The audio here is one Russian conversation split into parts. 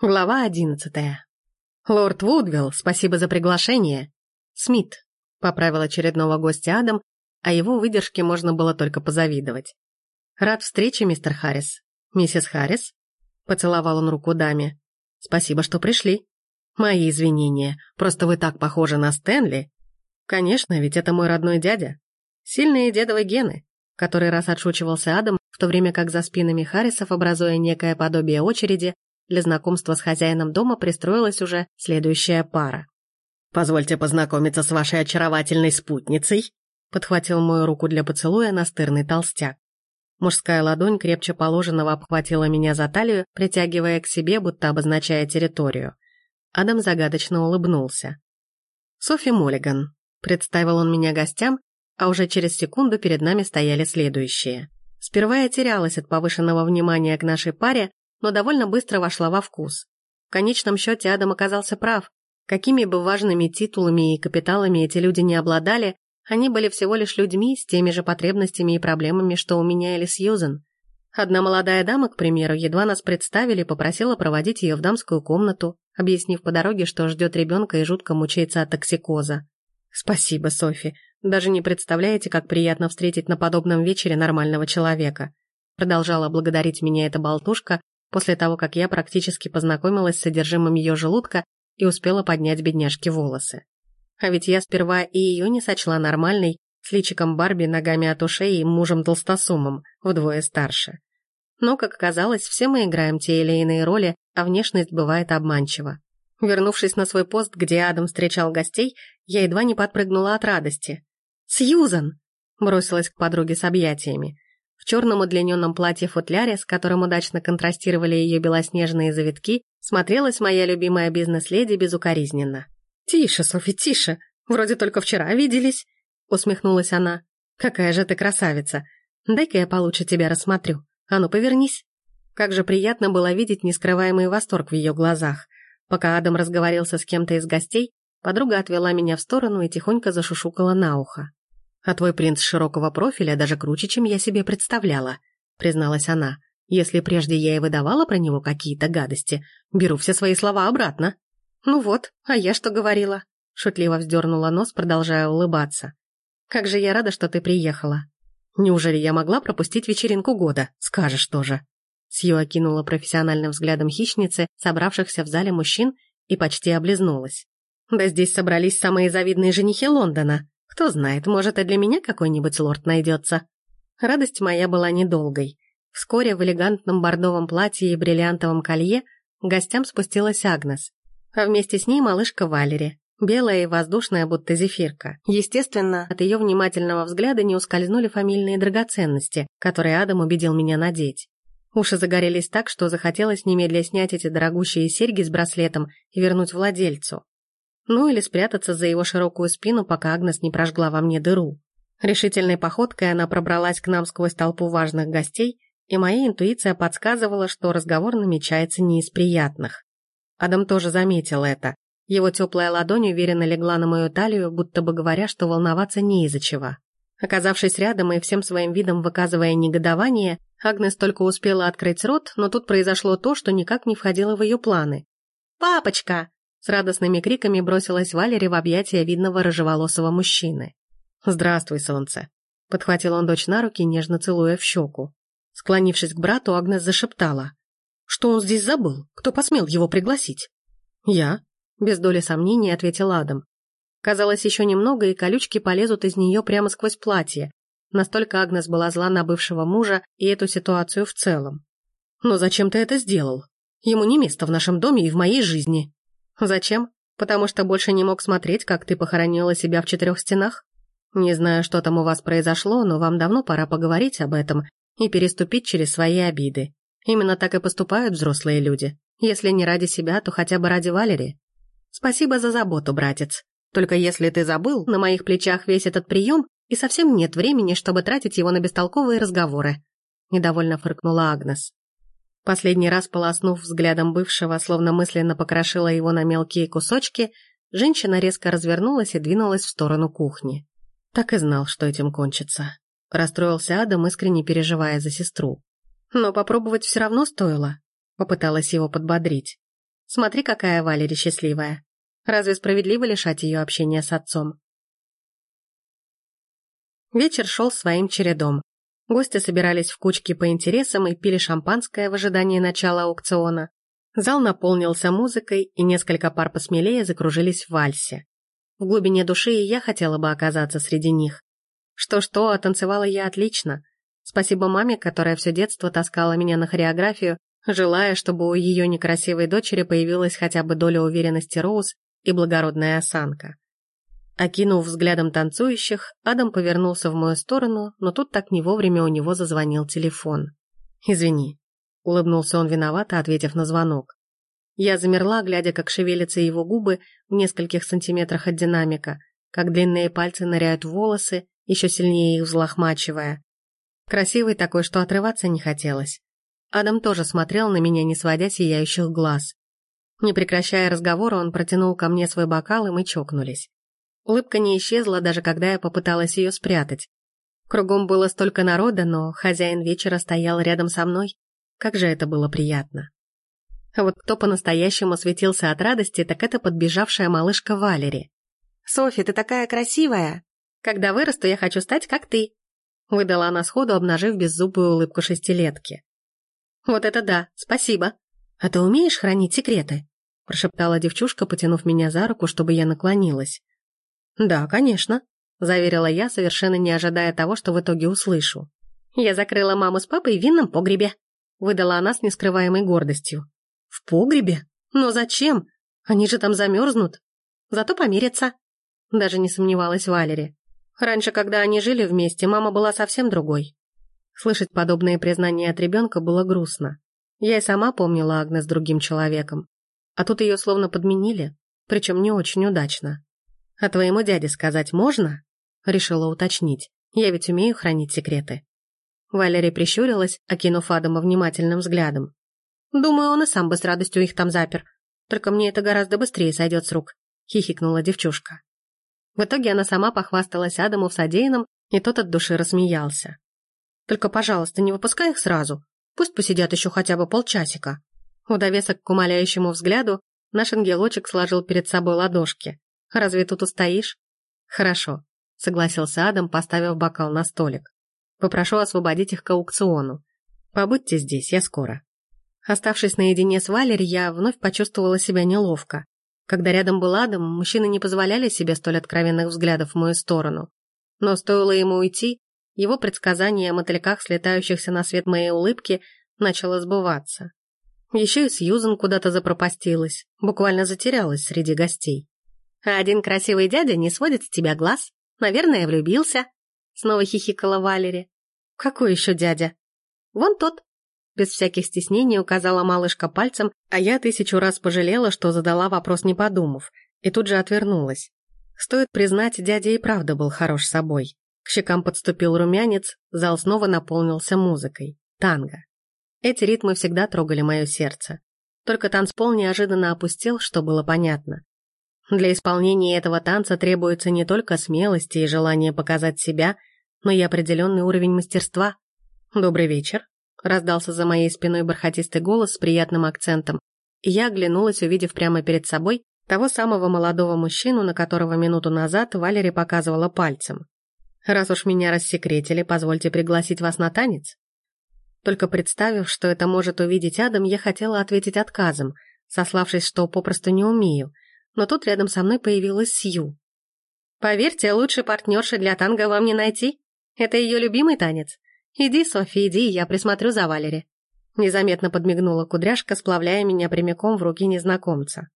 Глава одиннадцатая. «Лорд Вудвилл, спасибо за приглашение!» «Смит», — поправил очередного гостя Адам, а его выдержке можно было только позавидовать. «Рад встрече, мистер Харрис». «Миссис Харрис?» — поцеловал он руку даме. «Спасибо, что пришли. Мои извинения, просто вы так похожи на Стэнли». «Конечно, ведь это мой родной дядя. Сильные дедовы гены», — который раз отшучивался Адам, в то время как за спинами Харрисов, образуя некое подобие очереди, для знакомства с хозяином дома пристроилась уже следующая пара. «Позвольте познакомиться с вашей очаровательной спутницей», подхватил мою руку для поцелуя настырный толстяк. Мужская ладонь крепче положенного обхватила меня за талию, притягивая к себе, будто обозначая территорию. Адам загадочно улыбнулся. «Софи Моллиган», — представил он меня гостям, а уже через секунду перед нами стояли следующие. Сперва я терялась от повышенного внимания к нашей паре, но довольно быстро вошла во вкус. В конечном счете Адам оказался прав. Какими бы важными титулами и капиталами эти люди не обладали, они были всего лишь людьми с теми же потребностями и проблемами, что у меня или Сьюзен. Одна молодая дама, к примеру, едва нас представили, попросила проводить ее в дамскую комнату, объяснив по дороге, что ждет ребенка и жутко мучается от токсикоза. «Спасибо, Софи. Даже не представляете, как приятно встретить на подобном вечере нормального человека». Продолжала благодарить меня эта болтушка, после того, как я практически познакомилась с содержимым ее желудка и успела поднять бедняжке волосы. А ведь я сперва и ее не сочла нормальной, с личиком Барби, ногами от ушей и мужем толстосумом, вдвое старше. Но, как оказалось, все мы играем те или иные роли, а внешность бывает обманчива. Вернувшись на свой пост, где Адам встречал гостей, я едва не подпрыгнула от радости. «Сьюзан!» – бросилась к подруге с объятиями. В черном удлиненном платье-футляре, с которым удачно контрастировали ее белоснежные завитки, смотрелась моя любимая бизнес-леди безукоризненно. «Тише, Софи, тише! Вроде только вчера виделись!» усмехнулась она. «Какая же ты красавица! Дай-ка я получше тебя рассмотрю. А ну, повернись!» Как же приятно было видеть нескрываемый восторг в ее глазах. Пока Адам разговорился с кем-то из гостей, подруга отвела меня в сторону и тихонько зашушукала на ухо. «А твой принц широкого профиля даже круче, чем я себе представляла», — призналась она. «Если прежде я и выдавала про него какие-то гадости, беру все свои слова обратно». «Ну вот, а я что говорила?» — шутливо вздернула нос, продолжая улыбаться. «Как же я рада, что ты приехала. Неужели я могла пропустить вечеринку года? Скажешь тоже». Сью окинула профессиональным взглядом хищницы, собравшихся в зале мужчин, и почти облизнулась. «Да здесь собрались самые завидные женихи Лондона. Кто знает, может, и для меня какой-нибудь лорд найдется. Радость моя была недолгой. Вскоре в элегантном бордовом платье и бриллиантовом колье к гостям спустилась Агнес, а вместе с ней малышка Валери, белая и воздушная, будто зефирка. Естественно, от ее внимательного взгляда не ускользнули фамильные драгоценности, которые Адам убедил меня надеть. Уши загорелись так, что захотелось немедля снять эти дорогущие серьги с браслетом и вернуть владельцу. Ну или спрятаться за его широкую спину, пока Агнес не прожгла во мне дыру. Решительной походкой она пробралась к нам сквозь толпу важных гостей, и моя интуиция подсказывала, что разговор намечается не из приятных. Адам тоже заметил это. Его теплая ладонь уверенно легла на мою талию, будто бы говоря, что волноваться не из-за чего. Оказавшись рядом и всем своим видом выказывая негодование, Агнес только успела открыть рот, но тут произошло то, что никак не входило в ее планы. «Папочка!» С радостными криками бросилась Валери в объятия видного рыжеволосого мужчины. «Здравствуй, солнце!» Подхватил он дочь на руки, нежно целуя в щеку. Склонившись к брату, Агнес зашептала. «Что он здесь забыл? Кто посмел его пригласить?» «Я», — без доли сомнений ответил Адам. Казалось, еще немного, и колючки полезут из нее прямо сквозь платье. Настолько Агнес была зла на бывшего мужа и эту ситуацию в целом. «Но зачем ты это сделал? Ему не место в нашем доме и в моей жизни», Зачем? Потому что больше не мог смотреть, как ты похоронила себя в четырех стенах? Не знаю, что там у вас произошло, но вам давно пора поговорить об этом и переступить через свои обиды. Именно так и поступают взрослые люди. Если не ради себя, то хотя бы ради Валери. Спасибо за заботу, братец. Только если ты забыл, на моих плечах весь этот прием, и совсем нет времени, чтобы тратить его на бестолковые разговоры. Недовольно фыркнула Агнес. Последний раз полоснув взглядом бывшего, словно мысленно покрошила его на мелкие кусочки, женщина резко развернулась и двинулась в сторону кухни. Так и знал, что этим кончится. Расстроился Адам, искренне переживая за сестру. Но попробовать все равно стоило. Попыталась его подбодрить. Смотри, какая Валери счастливая. Разве справедливо лишать ее общения с отцом? Вечер шел своим чередом. Гости собирались в кучки по интересам и пили шампанское в ожидании начала аукциона. Зал наполнился музыкой, и несколько пар посмелее закружились в вальсе. В глубине души и я хотела бы оказаться среди них. Что-что, а танцевала я отлично. Спасибо маме, которая все детство таскала меня на хореографию, желая, чтобы у ее некрасивой дочери появилась хотя бы доля уверенности Роуз и благородная осанка. Окинув взглядом танцующих, Адам повернулся в мою сторону, но тут так не вовремя у него зазвонил телефон. «Извини», — улыбнулся он виновато, ответив на звонок. Я замерла, глядя, как шевелятся его губы в нескольких сантиметрах от динамика, как длинные пальцы ныряют в волосы, еще сильнее их взлохмачивая. Красивый такой, что отрываться не хотелось. Адам тоже смотрел на меня, не сводя сияющих глаз. Не прекращая разговора, он протянул ко мне свой бокал, и мы чокнулись. Улыбка не исчезла, даже когда я попыталась ее спрятать. Кругом было столько народа, но хозяин вечера стоял рядом со мной. Как же это было приятно. А вот кто по-настоящему светился от радости, так это подбежавшая малышка Валери. «Софи, ты такая красивая! Когда вырасту, я хочу стать, как ты!» Выдала она сходу, обнажив беззубую улыбку шестилетки. «Вот это да, спасибо! А ты умеешь хранить секреты?» Прошептала девчушка, потянув меня за руку, чтобы я наклонилась. «Да, конечно», — заверила я, совершенно не ожидая того, что в итоге услышу. «Я закрыла маму с папой в винном погребе», — выдала она с нескрываемой гордостью. «В погребе? Но зачем? Они же там замерзнут. Зато помирятся». Даже не сомневалась Валери. Раньше, когда они жили вместе, мама была совсем другой. Слышать подобные признания от ребенка было грустно. Я и сама помнила Агнес другим человеком. А тут ее словно подменили, причем не очень удачно. «А твоему дяде сказать можно?» Решила уточнить. «Я ведь умею хранить секреты». Валерия прищурилась, окинув Адама внимательным взглядом. «Думаю, он и сам бы с радостью их там запер. Только мне это гораздо быстрее сойдет с рук», — хихикнула девчушка. В итоге она сама похвасталась Адаму в содеянном, и тот от души рассмеялся. «Только, пожалуйста, не выпускай их сразу. Пусть посидят еще хотя бы полчасика». В довесок к умоляющему взгляду наш ангелочек сложил перед собой ладошки. Разве тут устоишь? Хорошо, согласился Адам, поставив бокал на столик. Попрошу освободить их к аукциону. Побудьте здесь, я скоро. Оставшись наедине с Валери, я вновь почувствовала себя неловко. Когда рядом был Адам, мужчины не позволяли себе столь откровенных взглядов в мою сторону. Но стоило ему уйти, его предсказание о мотыльках, слетающихся на свет моей улыбки, начало сбываться. Еще и Сьюзен куда-то запропастилась, буквально затерялась среди гостей. А один красивый дядя не сводит с тебя глаз. Наверное, влюбился. Снова хихикала Валери. Какой еще дядя? Вон тот. Без всяких стеснений указала малышка пальцем, а я тысячу раз пожалела, что задала вопрос не подумав, и тут же отвернулась. Стоит признать, дядя и правда был хорош собой. К щекам подступил румянец, зал снова наполнился музыкой. Танго. Эти ритмы всегда трогали мое сердце. Только танцпол неожиданно опустел, что было понятно. Для исполнения этого танца требуется не только смелость и желание показать себя, но и определенный уровень мастерства. «Добрый вечер», — раздался за моей спиной бархатистый голос с приятным акцентом, я оглянулась, увидев прямо перед собой того самого молодого мужчину, на которого минуту назад Валери показывала пальцем. «Раз уж меня рассекретили, позвольте пригласить вас на танец». Только представив, что это может увидеть Адам, я хотела ответить отказом, сославшись, что попросту не умею — но тут рядом со мной появилась Сью. «Поверьте, лучшей партнерши для танго вам не найти. Это ее любимый танец. Иди, Софи, иди, я присмотрю за Валери». Незаметно подмигнула кудряшка, сплавляя меня прямиком в руки незнакомца.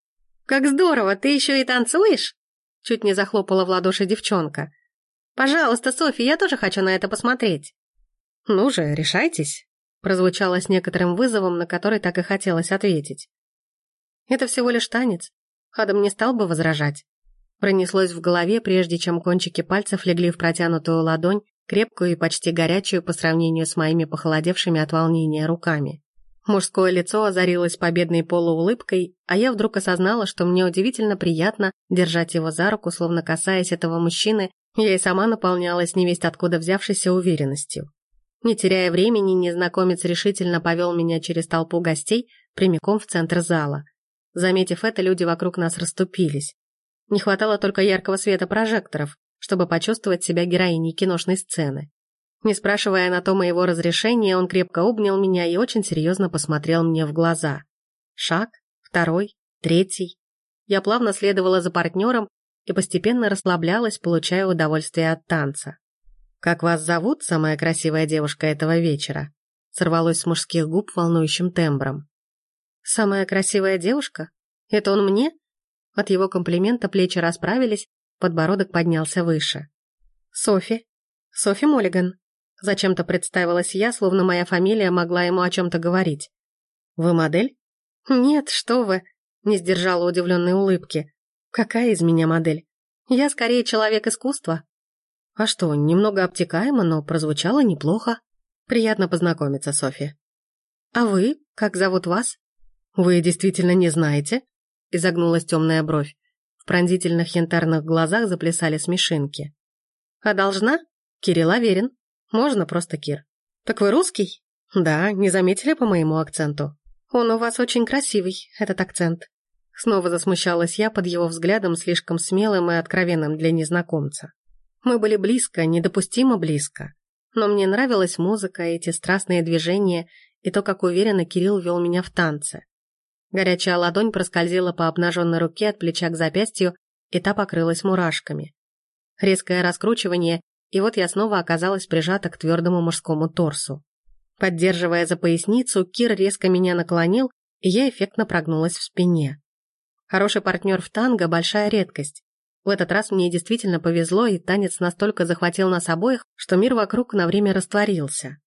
«Как здорово, ты еще и танцуешь?» Чуть не захлопала в ладоши девчонка. «Пожалуйста, Софи, я тоже хочу на это посмотреть». «Ну же, решайтесь», прозвучало с некоторым вызовом, на который так и хотелось ответить. «Это всего лишь танец. Адам не стал бы возражать. Пронеслось в голове, прежде чем кончики пальцев легли в протянутую ладонь, крепкую и почти горячую по сравнению с моими похолодевшими от волнения руками. Мужское лицо озарилось победной полуулыбкой, а я вдруг осознала, что мне удивительно приятно держать его за руку, словно касаясь этого мужчины, я и сама наполнялась невесть откуда взявшейся уверенностью. Не теряя времени, незнакомец решительно повел меня через толпу гостей прямиком в центр зала – Заметив это, люди вокруг нас расступились. Не хватало только яркого света прожекторов, чтобы почувствовать себя героиней киношной сцены. Не спрашивая на то моего разрешения, он крепко обнял меня и очень серьезно посмотрел мне в глаза. Шаг, второй, третий. Я плавно следовала за партнером и постепенно расслаблялась, получая удовольствие от танца. «Как вас зовут, самая красивая девушка этого вечера?» сорвалось с мужских губ волнующим тембром. «Самая красивая девушка? Это он мне?» От его комплимента плечи расправились, подбородок поднялся выше. «Софи. Софи Моллиган». Зачем-то представилась я, словно моя фамилия могла ему о чем-то говорить. «Вы модель?» «Нет, что вы!» — не сдержала удивленной улыбки. «Какая из меня модель? Я скорее человек искусства». «А что, немного обтекаемо, но прозвучало неплохо. Приятно познакомиться, Софи». «А вы? Как зовут вас?» «Вы действительно не знаете?» — изогнулась темная бровь. В пронзительных янтарных глазах заплясали смешинки. «А должна? Кирилл Аверин. Можно просто Кир». «Так вы русский?» «Да, не заметили по моему акценту?» «Он у вас очень красивый, этот акцент». Снова засмущалась я под его взглядом, слишком смелым и откровенным для незнакомца. Мы были близко, недопустимо близко. Но мне нравилась музыка, эти страстные движения и то, как уверенно Кирилл вел меня в танце. Горячая ладонь проскользила по обнаженной руке от плеча к запястью, и та покрылась мурашками. Резкое раскручивание, и вот я снова оказалась прижата к твердому мужскому торсу. Поддерживая за поясницу, Кир резко меня наклонил, и я эффектно прогнулась в спине. Хороший партнер в танго – большая редкость. В этот раз мне действительно повезло, и танец настолько захватил нас обоих, что мир вокруг на время растворился.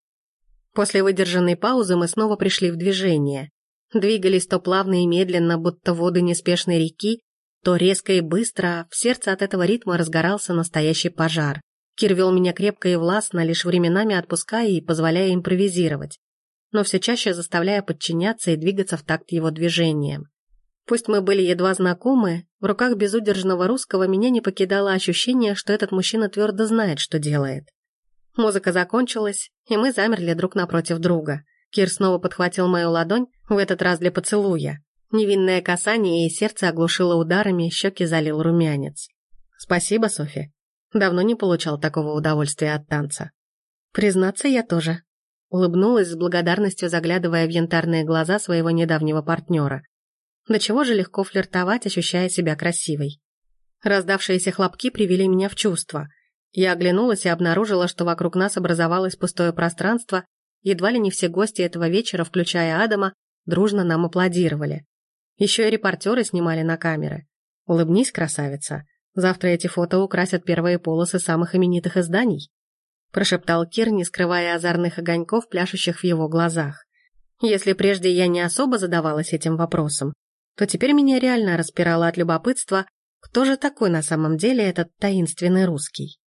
После выдержанной паузы мы снова пришли в движение. Двигались то плавно и медленно, будто воды неспешной реки, то резко и быстро, в сердце от этого ритма разгорался настоящий пожар. Кир вел меня крепко и властно, лишь временами отпуская и позволяя импровизировать, но все чаще заставляя подчиняться и двигаться в такт его движениям. Пусть мы были едва знакомы, в руках безудержного русского меня не покидало ощущение, что этот мужчина твердо знает, что делает. Музыка закончилась, и мы замерли друг напротив друга. Кир снова подхватил мою ладонь, в этот раз для поцелуя. Невинное касание и сердце оглушило ударами, щеки залил румянец. «Спасибо, Софи», Давно не получал такого удовольствия от танца. Признаться, я тоже. Улыбнулась с благодарностью, заглядывая в янтарные глаза своего недавнего партнера. До чего же легко флиртовать, ощущая себя красивой. Раздавшиеся хлопки привели меня в чувство. Я оглянулась и обнаружила, что вокруг нас образовалось пустое пространство, едва ли не все гости этого вечера, включая Адама, дружно нам аплодировали. Еще и репортеры снимали на камеры. «Улыбнись, красавица!» Завтра эти фото украсят первые полосы самых именитых изданий», прошептал Кир, не скрывая озорных огоньков, пляшущих в его глазах. Если прежде я не особо задавалась этим вопросом, то теперь меня реально распирало от любопытства, кто же такой на самом деле этот таинственный русский.